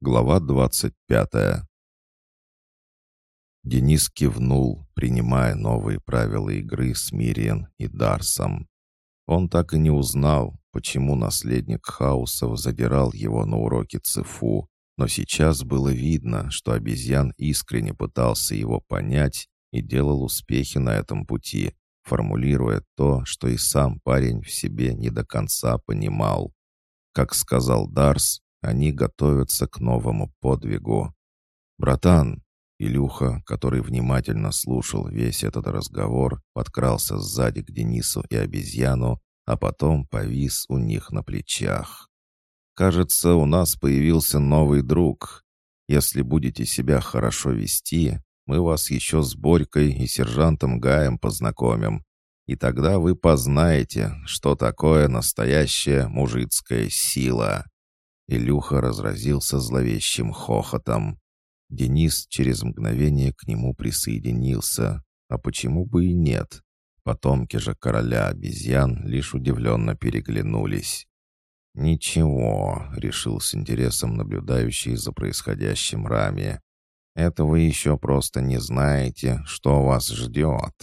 Глава двадцать пятая. Денис кивнул, принимая новые правила игры с Мириен и Дарсом. Он так и не узнал, почему наследник хаосов задирал его на уроке ЦФУ, но сейчас было видно, что обезьян искренне пытался его понять и делал успехи на этом пути, формулируя то, что и сам парень в себе не до конца понимал. Как сказал Дарс, они готовятся к новому подвигу. «Братан!» Илюха, который внимательно слушал весь этот разговор, подкрался сзади к Денису и обезьяну, а потом повис у них на плечах. «Кажется, у нас появился новый друг. Если будете себя хорошо вести, мы вас еще с Борькой и сержантом Гаем познакомим, и тогда вы познаете, что такое настоящая мужицкая сила». Илюха разразился зловещим хохотом. Денис через мгновение к нему присоединился. А почему бы и нет? Потомки же короля обезьян лишь удивленно переглянулись. «Ничего», — решил с интересом наблюдающий за происходящим Рами. «Это вы еще просто не знаете, что вас ждет».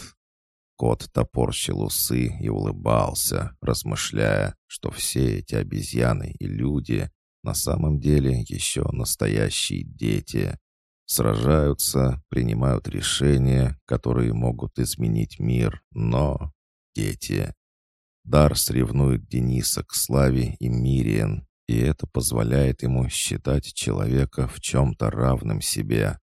Кот топорщил усы и улыбался, размышляя, что все эти обезьяны и люди на самом деле еще настоящие дети. Сражаются, принимают решения, которые могут изменить мир, но дети. Дарс ревнует Дениса к Славе и Мириен, и это позволяет ему считать человека в чем-то равным себе.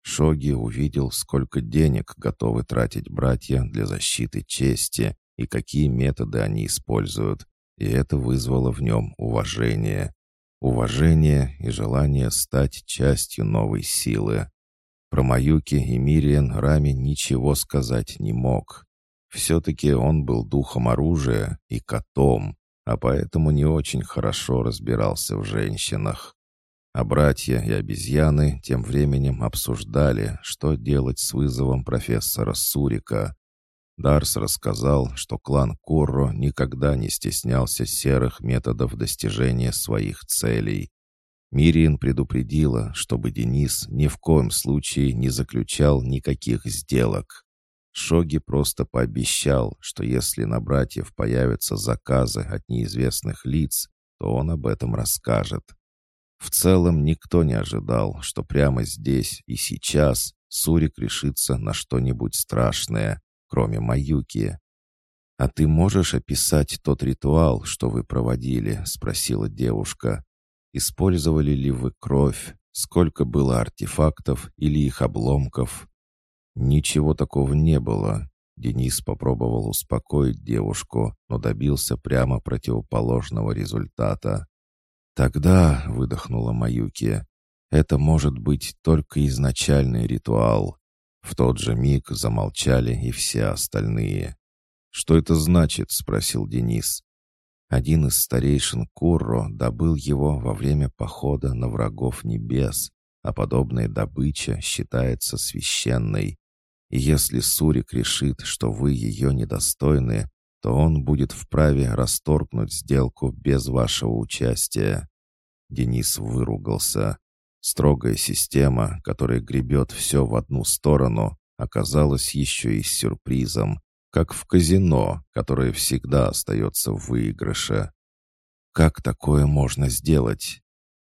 Шоги увидел, сколько денег готовы тратить братья для защиты чести и какие методы они используют, и это вызвало в нем уважение уважение и желание стать частью новой силы. Про Маюки и Мириен Рами ничего сказать не мог. Все-таки он был духом оружия и котом, а поэтому не очень хорошо разбирался в женщинах. А братья и обезьяны тем временем обсуждали, что делать с вызовом профессора Сурика, Дарс рассказал, что клан Курро никогда не стеснялся серых методов достижения своих целей. Мириен предупредила, чтобы Денис ни в коем случае не заключал никаких сделок. Шоги просто пообещал, что если на братьев появятся заказы от неизвестных лиц, то он об этом расскажет. В целом никто не ожидал, что прямо здесь и сейчас Сурик решится на что-нибудь страшное, кроме Маюки. «А ты можешь описать тот ритуал, что вы проводили?» — спросила девушка. «Использовали ли вы кровь? Сколько было артефактов или их обломков?» «Ничего такого не было». Денис попробовал успокоить девушку, но добился прямо противоположного результата. «Тогда», — выдохнула Маюки, — «это может быть только изначальный ритуал. В тот же миг замолчали и все остальные. «Что это значит?» — спросил Денис. Один из старейшин Курро добыл его во время похода на врагов небес, а подобная добыча считается священной. И если Сурик решит, что вы ее недостойны, то он будет вправе расторгнуть сделку без вашего участия. Денис выругался. Строгая система, которая гребет все в одну сторону, оказалась еще и сюрпризом, как в казино, которое всегда остается в выигрыше. Как такое можно сделать?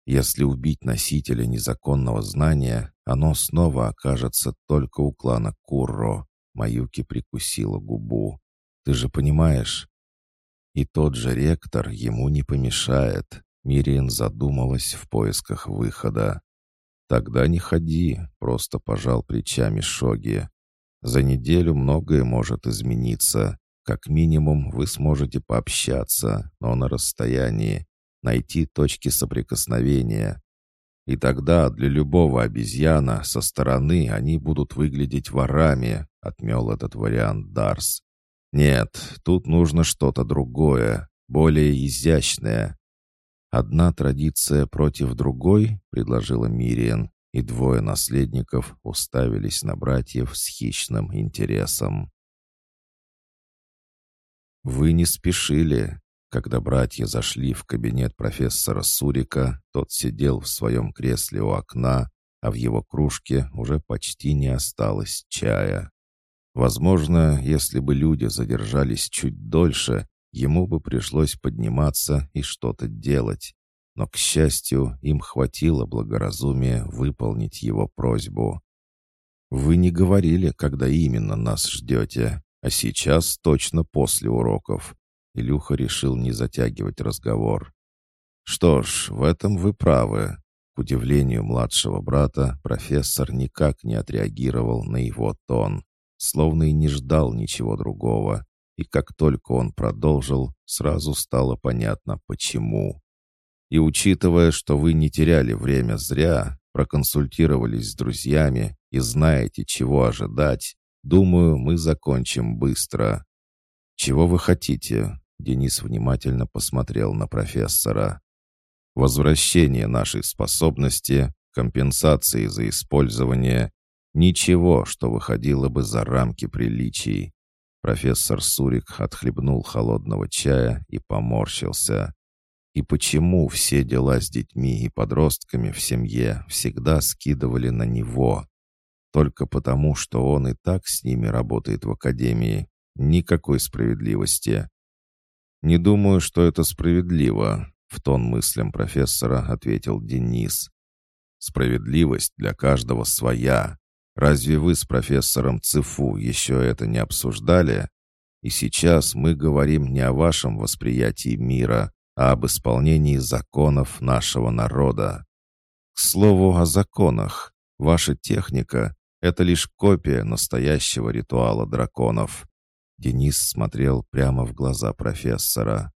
Если убить носителя незаконного знания, оно снова окажется только у клана Курро. Маюки прикусила губу. Ты же понимаешь? И тот же ректор ему не помешает. Мириен задумалась в поисках выхода. «Тогда не ходи», — просто пожал плечами Шоги. «За неделю многое может измениться. Как минимум вы сможете пообщаться, но на расстоянии, найти точки соприкосновения. И тогда для любого обезьяна со стороны они будут выглядеть ворами», — отмел этот вариант Дарс. «Нет, тут нужно что-то другое, более изящное, «Одна традиция против другой», — предложила Мириен, и двое наследников уставились на братьев с хищным интересом. «Вы не спешили. Когда братья зашли в кабинет профессора Сурика, тот сидел в своем кресле у окна, а в его кружке уже почти не осталось чая. Возможно, если бы люди задержались чуть дольше, ему бы пришлось подниматься и что-то делать. Но, к счастью, им хватило благоразумия выполнить его просьбу. «Вы не говорили, когда именно нас ждете, а сейчас точно после уроков. Илюха решил не затягивать разговор. «Что ж, в этом вы правы». К удивлению младшего брата, профессор никак не отреагировал на его тон, словно и не ждал ничего другого. И как только он продолжил, сразу стало понятно, почему. И учитывая, что вы не теряли время зря, проконсультировались с друзьями и знаете, чего ожидать, думаю, мы закончим быстро. Чего вы хотите? Денис внимательно посмотрел на профессора. «Возвращение нашей способности, компенсации за использование, ничего, что выходило бы за рамки приличий». Профессор Сурик отхлебнул холодного чая и поморщился. И почему все дела с детьми и подростками в семье всегда скидывали на него? Только потому, что он и так с ними работает в академии. Никакой справедливости. «Не думаю, что это справедливо», — в тон мыслям профессора ответил Денис. «Справедливость для каждого своя. Разве вы с профессором Цифу еще это не обсуждали? И сейчас мы говорим не о вашем восприятии мира, а об исполнении законов нашего народа. К слову о законах. Ваша техника — это лишь копия настоящего ритуала драконов. Денис смотрел прямо в глаза профессора.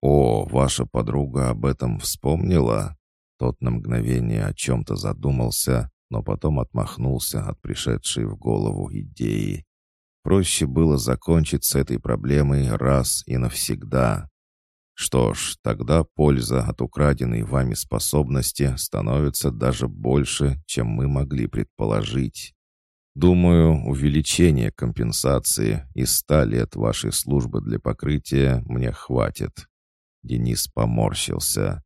«О, ваша подруга об этом вспомнила?» Тот на мгновение о чем-то задумался, но потом отмахнулся от пришедшей в голову идеи. Проще было закончить с этой проблемой раз и навсегда. Что ж, тогда польза от украденной вами способности становится даже больше, чем мы могли предположить. Думаю, увеличение компенсации из ста лет вашей службы для покрытия мне хватит». Денис поморщился.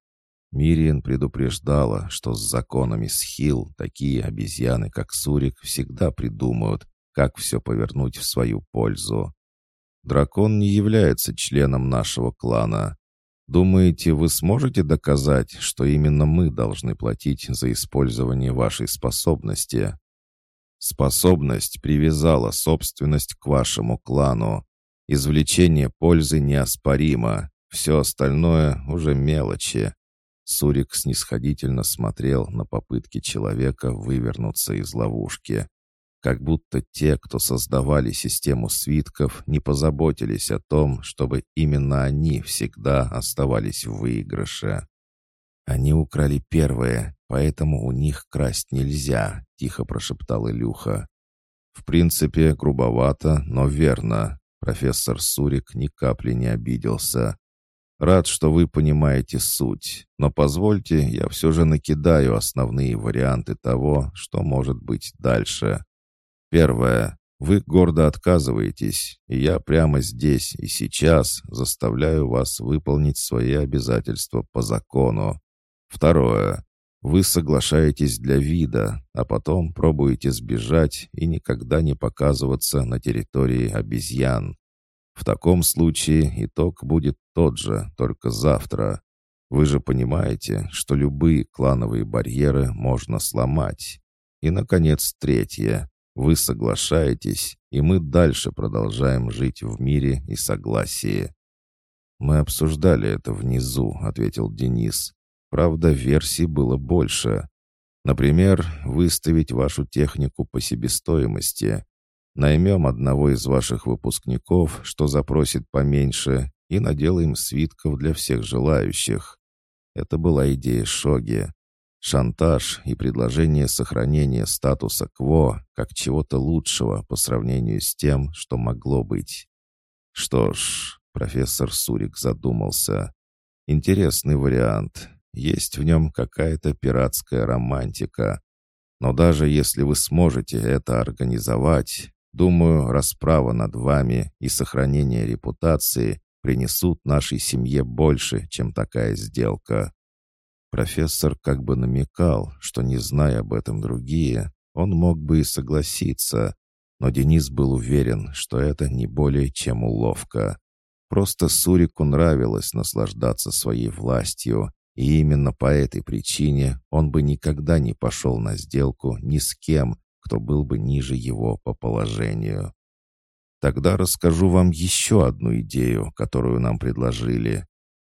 Мириен предупреждала, что с законами Схил такие обезьяны, как Сурик, всегда придумают, как все повернуть в свою пользу. Дракон не является членом нашего клана. Думаете, вы сможете доказать, что именно мы должны платить за использование вашей способности? Способность привязала собственность к вашему клану. Извлечение пользы неоспоримо. Все остальное уже мелочи. Сурик снисходительно смотрел на попытки человека вывернуться из ловушки. Как будто те, кто создавали систему свитков, не позаботились о том, чтобы именно они всегда оставались в выигрыше. Они украли первое, поэтому у них красть нельзя», — тихо прошептал Илюха. «В принципе, грубовато, но верно». Профессор Сурик ни капли не обиделся. «Рад, что вы понимаете суть, но позвольте, я все же накидаю основные варианты того, что может быть дальше. Первое. Вы гордо отказываетесь, и я прямо здесь и сейчас заставляю вас выполнить свои обязательства по закону. Второе. Вы соглашаетесь для вида, а потом пробуете сбежать и никогда не показываться на территории обезьян. В таком случае итог будет тот же, только завтра. Вы же понимаете, что любые клановые барьеры можно сломать. И, наконец, третье. Вы соглашаетесь, и мы дальше продолжаем жить в мире и согласии. «Мы обсуждали это внизу», — ответил Денис. Правда, версий было больше. Например, выставить вашу технику по себестоимости. Наймем одного из ваших выпускников, что запросит поменьше, и наделаем свитков для всех желающих. Это была идея Шоги. Шантаж и предложение сохранения статуса КВО как чего-то лучшего по сравнению с тем, что могло быть. Что ж, профессор Сурик задумался. Интересный вариант. Есть в нем какая-то пиратская романтика. Но даже если вы сможете это организовать, думаю, расправа над вами и сохранение репутации принесут нашей семье больше, чем такая сделка». Профессор как бы намекал, что, не зная об этом другие, он мог бы и согласиться, но Денис был уверен, что это не более чем уловка. Просто Сурику нравилось наслаждаться своей властью, и именно по этой причине он бы никогда не пошел на сделку ни с кем, кто был бы ниже его по положению. Тогда расскажу вам еще одну идею, которую нам предложили.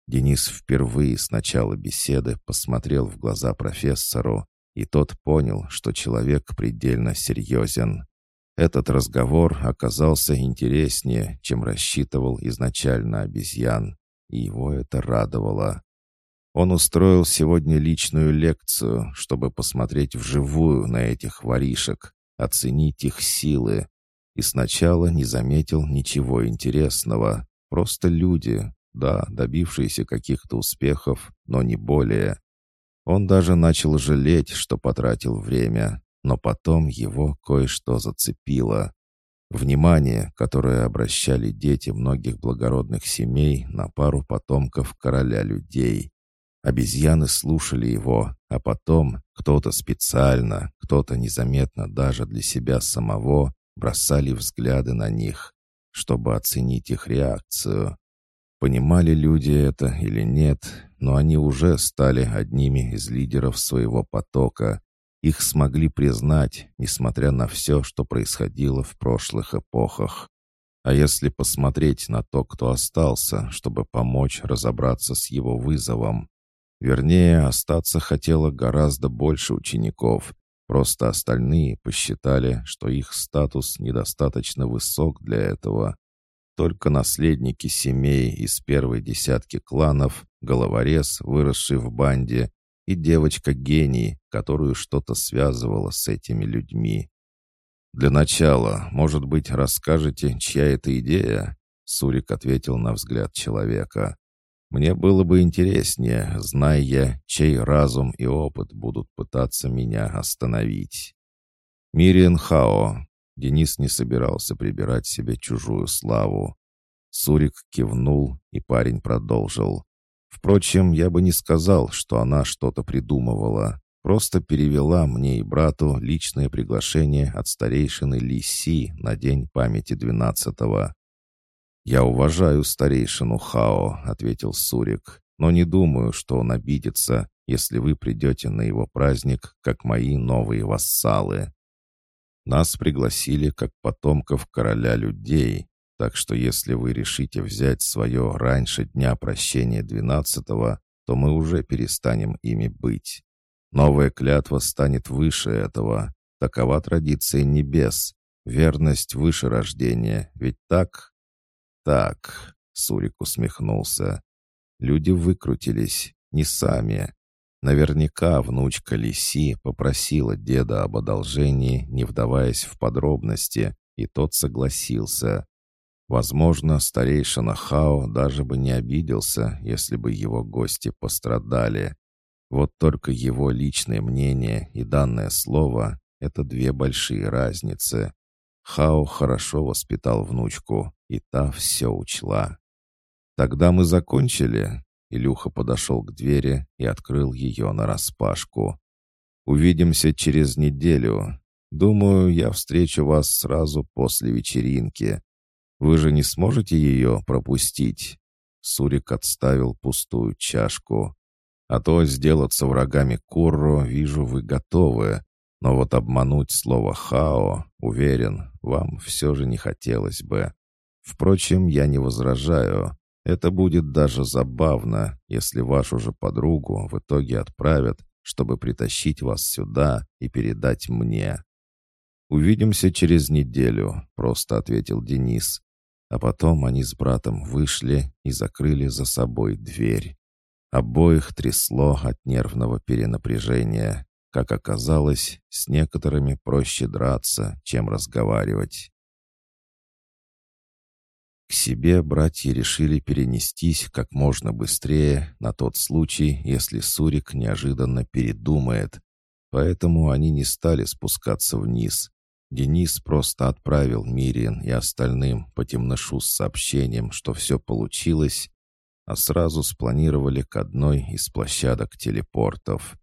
Денис впервые с начала беседы посмотрел в глаза профессору, и тот понял, что человек предельно серьезен. Этот разговор оказался интереснее, чем рассчитывал изначально обезьян, и его это радовало. Он устроил сегодня личную лекцию, чтобы посмотреть вживую на этих воришек, оценить их силы. И сначала не заметил ничего интересного. Просто люди, да, добившиеся каких-то успехов, но не более. Он даже начал жалеть, что потратил время, но потом его кое-что зацепило. Внимание, которое обращали дети многих благородных семей на пару потомков короля людей. Обезьяны слушали его, а потом кто-то специально, кто-то незаметно даже для себя самого бросали взгляды на них, чтобы оценить их реакцию. Понимали люди это или нет, но они уже стали одними из лидеров своего потока. Их смогли признать, несмотря на все, что происходило в прошлых эпохах. А если посмотреть на то, кто остался, чтобы помочь разобраться с его вызовом, Вернее, остаться хотело гораздо больше учеников. Просто остальные посчитали, что их статус недостаточно высок для этого. Только наследники семей из первой десятки кланов, головорез, выросший в банде, и девочка-гений, которую что-то связывало с этими людьми. «Для начала, может быть, расскажете, чья это идея?» Сурик ответил на взгляд человека. Мне было бы интереснее, зная я, чей разум и опыт будут пытаться меня остановить. Мириен Хао. Денис не собирался прибирать себе чужую славу. Сурик кивнул, и парень продолжил. Впрочем, я бы не сказал, что она что-то придумывала. Просто перевела мне и брату личное приглашение от старейшины Лиси на день памяти двенадцатого. «Я уважаю старейшину Хао», — ответил Сурик, «но не думаю, что он обидится, если вы придете на его праздник, как мои новые вассалы. Нас пригласили как потомков короля людей, так что если вы решите взять свое раньше дня прощения двенадцатого, то мы уже перестанем ими быть. Новая клятва станет выше этого. Такова традиция небес. Верность выше рождения, ведь так?» «Так», — Сурик усмехнулся, — «люди выкрутились, не сами. Наверняка внучка Лиси попросила деда об одолжении, не вдаваясь в подробности, и тот согласился. Возможно, старейшина Хао даже бы не обиделся, если бы его гости пострадали. Вот только его личное мнение и данное слово — это две большие разницы. Хао хорошо воспитал внучку, и та все учла. «Тогда мы закончили?» Илюха подошел к двери и открыл ее нараспашку. «Увидимся через неделю. Думаю, я встречу вас сразу после вечеринки. Вы же не сможете ее пропустить?» Сурик отставил пустую чашку. «А то сделаться врагами Курру, вижу, вы готовы. Но вот обмануть слово «хао», уверен, вам все же не хотелось бы. Впрочем, я не возражаю. Это будет даже забавно, если вашу же подругу в итоге отправят, чтобы притащить вас сюда и передать мне. «Увидимся через неделю», — просто ответил Денис. А потом они с братом вышли и закрыли за собой дверь. Обоих трясло от нервного перенапряжения. Как оказалось, с некоторыми проще драться, чем разговаривать. К себе братья решили перенестись как можно быстрее на тот случай, если Сурик неожиданно передумает. Поэтому они не стали спускаться вниз. Денис просто отправил Мириен и остальным по темношу с сообщением, что все получилось, а сразу спланировали к одной из площадок телепортов.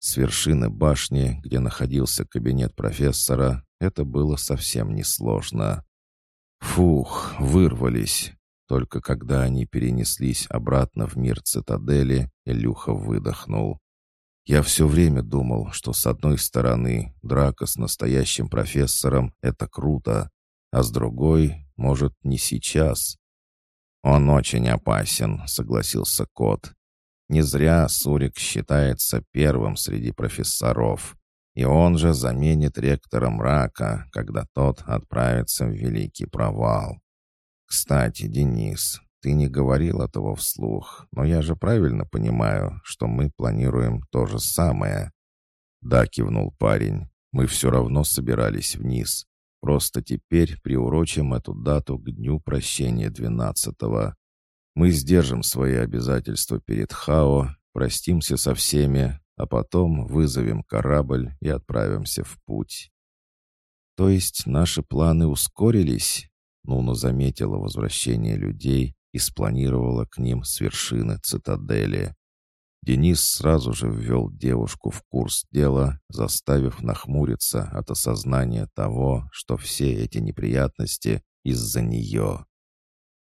С вершины башни, где находился кабинет профессора, это было совсем несложно. Фух, вырвались. Только когда они перенеслись обратно в мир цитадели, Илюха выдохнул. Я все время думал, что с одной стороны драка с настоящим профессором — это круто, а с другой, может, не сейчас. «Он очень опасен», — согласился кот. «Не зря Сурик считается первым среди профессоров, и он же заменит ректора мрака, когда тот отправится в Великий Провал. Кстати, Денис, ты не говорил этого вслух, но я же правильно понимаю, что мы планируем то же самое». «Да», — кивнул парень, — «мы все равно собирались вниз. Просто теперь приурочим эту дату к дню прощения двенадцатого. Мы сдержим свои обязательства перед Хао, простимся со всеми, а потом вызовем корабль и отправимся в путь. То есть наши планы ускорились? Нуна заметила возвращение людей и спланировала к ним с вершины цитадели. Денис сразу же ввел девушку в курс дела, заставив нахмуриться от осознания того, что все эти неприятности из-за нее.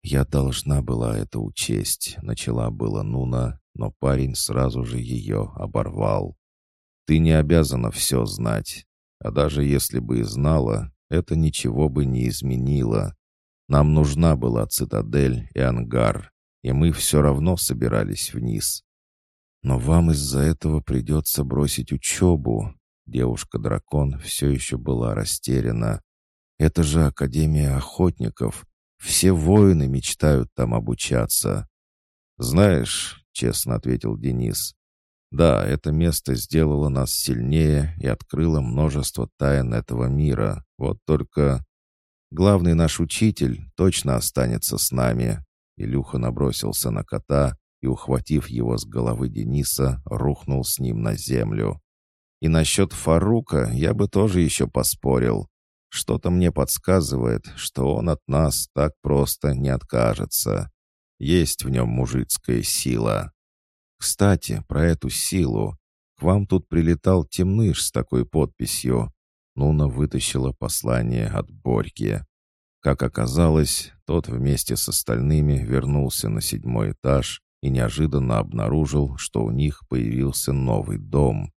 «Я должна была это учесть», — начала была Нуна, но парень сразу же ее оборвал. «Ты не обязана все знать, а даже если бы и знала, это ничего бы не изменило. Нам нужна была цитадель и ангар, и мы все равно собирались вниз. Но вам из-за этого придется бросить учебу». Девушка-дракон все еще была растеряна. «Это же Академия охотников. Все воины мечтают там обучаться». «Знаешь», — честно ответил Денис, «да, это место сделало нас сильнее и открыло множество тайн этого мира. Вот только главный наш учитель точно останется с нами». Илюха набросился на кота, и, ухватив его с головы Дениса, рухнул с ним на землю. И насчет Фарука я бы тоже еще поспорил. Что-то мне подсказывает, что он от нас так просто не откажется. Есть в нем мужицкая сила. Кстати, про эту силу. К вам тут прилетал темныш с такой подписью. Нуна вытащила послание от Борьки. Как оказалось, тот вместе с остальными вернулся на седьмой этаж и неожиданно обнаружил, что у них появился новый дом.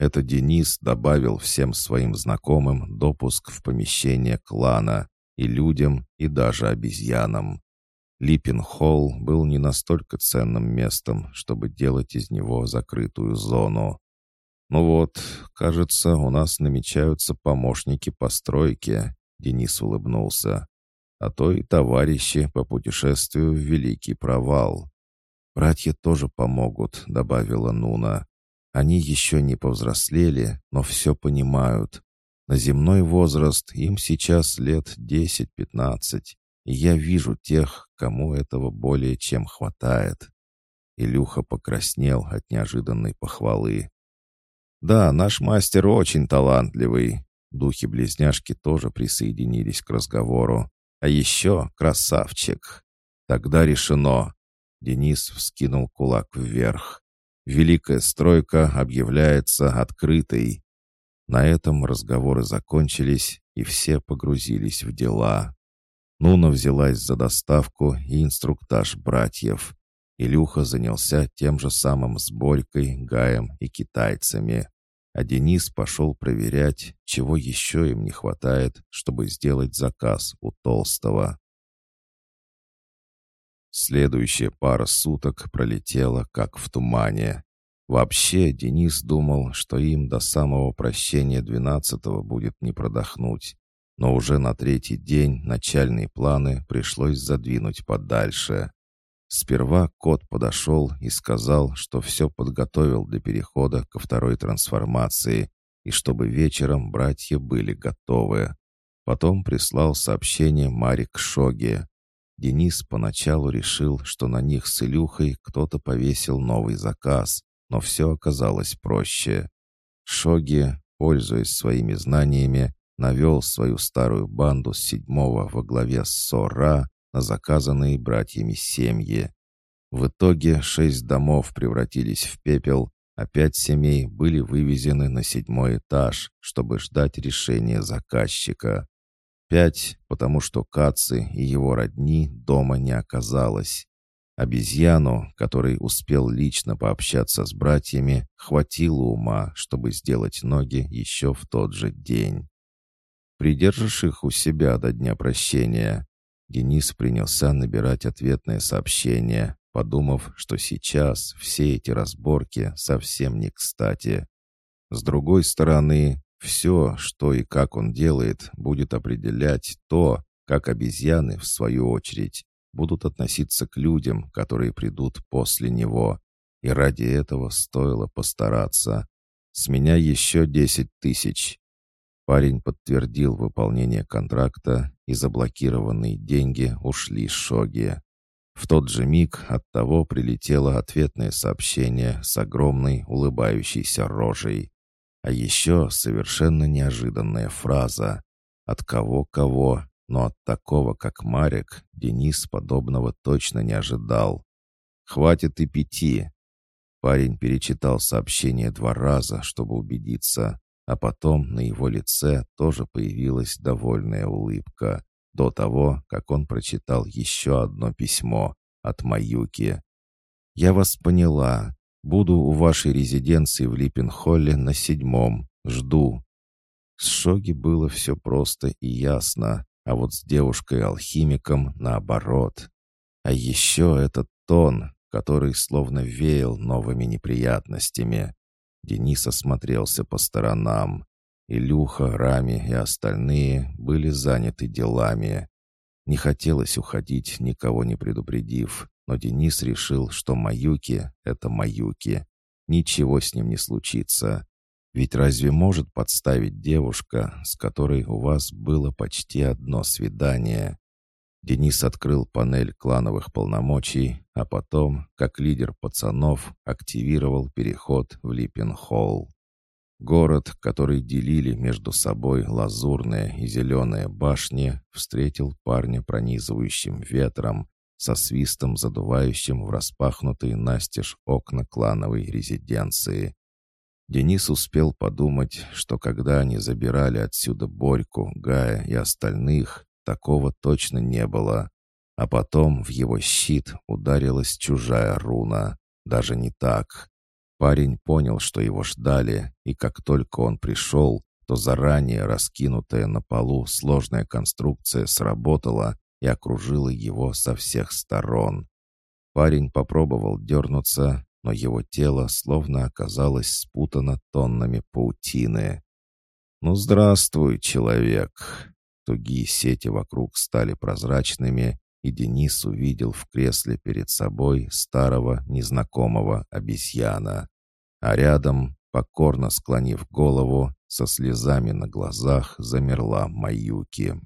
Это Денис добавил всем своим знакомым допуск в помещение клана и людям, и даже обезьянам. Липпин-холл был не настолько ценным местом, чтобы делать из него закрытую зону. «Ну вот, кажется, у нас намечаются помощники по стройке», — Денис улыбнулся. «А то и товарищи по путешествию в Великий Провал. «Братья тоже помогут», — добавила Нуна. «Они еще не повзрослели, но все понимают. На земной возраст им сейчас лет десять-пятнадцать, и я вижу тех, кому этого более чем хватает». Илюха покраснел от неожиданной похвалы. «Да, наш мастер очень талантливый». Духи-близняшки тоже присоединились к разговору. «А еще красавчик. Тогда решено. Денис вскинул кулак вверх. Великая стройка объявляется открытой. На этом разговоры закончились, и все погрузились в дела. Нуна взялась за доставку и инструктаж братьев. Илюха занялся тем же самым с Борькой, Гаем и китайцами. А Денис пошел проверять, чего еще им не хватает, чтобы сделать заказ у Толстого. Следующая пара суток пролетела как в тумане. Вообще, Денис думал, что им до самого прощения двенадцатого будет не продохнуть. Но уже на третий день начальные планы пришлось задвинуть подальше. Сперва кот подошел и сказал, что все подготовил для перехода ко второй трансформации и чтобы вечером братья были готовы. Потом прислал сообщение Марик Шоге. Денис поначалу решил, что на них с Илюхой кто-то повесил новый заказ, но все оказалось проще. Шоги, пользуясь своими знаниями, навел свою старую банду с седьмого во главе с Сора на заказанные братьями семьи. В итоге шесть домов превратились в пепел, а пять семей были вывезены на седьмой этаж, чтобы ждать решения заказчика. Пять, потому что Каци и его родни дома не оказалось. Обезьяну, который успел лично пообщаться с братьями, хватило ума, чтобы сделать ноги еще в тот же день. «Придержишь их у себя до дня прощения?» Денис принялся набирать ответное сообщение, подумав, что сейчас все эти разборки совсем не кстати. С другой стороны, все, что и как он делает, будет определять то, как обезьяны, в свою очередь, будут относиться к людям, которые придут после него. И ради этого стоило постараться. С меня еще десять тысяч. Парень подтвердил выполнение контракта, и заблокированные деньги ушли Шоги. В тот же миг от того прилетело ответное сообщение с огромной улыбающейся рожей. А еще совершенно неожиданная фраза. От кого-кого, но от такого, как Марик, Денис подобного точно не ожидал. «Хватит и пяти!» Парень перечитал сообщение два раза, чтобы убедиться, а потом на его лице тоже появилась довольная улыбка, до того, как он прочитал еще одно письмо от Маюки. «Я вас поняла. Буду у вашей резиденции в Липпенхолле на седьмом. Жду». С Шоги было все просто и ясно а вот с девушкой-алхимиком наоборот. А еще этот тон, который словно веял новыми неприятностями. Денис осмотрелся по сторонам. Илюха, Рами и остальные были заняты делами. Не хотелось уходить, никого не предупредив, но Денис решил, что Маюки — это Маюки. Ничего с ним не случится. Ведь разве может подставить девушка, с которой у вас было почти одно свидание? Денис открыл панель клановых полномочий, а потом, как лидер пацанов, активировал переход в Липпенхолл. Город, который делили между собой лазурная и зеленая башни, встретил парня пронизывающим ветром, со свистом задувающим в распахнутые настежь окна клановой резиденции. Денис успел подумать, что когда они забирали отсюда Борьку, Гая и остальных, такого точно не было. А потом в его щит ударилась чужая руна. Даже не так. Парень понял, что его ждали, и как только он пришел, то заранее раскинутая на полу сложная конструкция сработала и окружила его со всех сторон. Парень попробовал дернуться, но его тело словно оказалось спутано тоннами паутины. «Ну, здравствуй, человек!» Тугие сети вокруг стали прозрачными, и Денис увидел в кресле перед собой старого незнакомого обезьяна. А рядом, покорно склонив голову, со слезами на глазах замерла Маюки.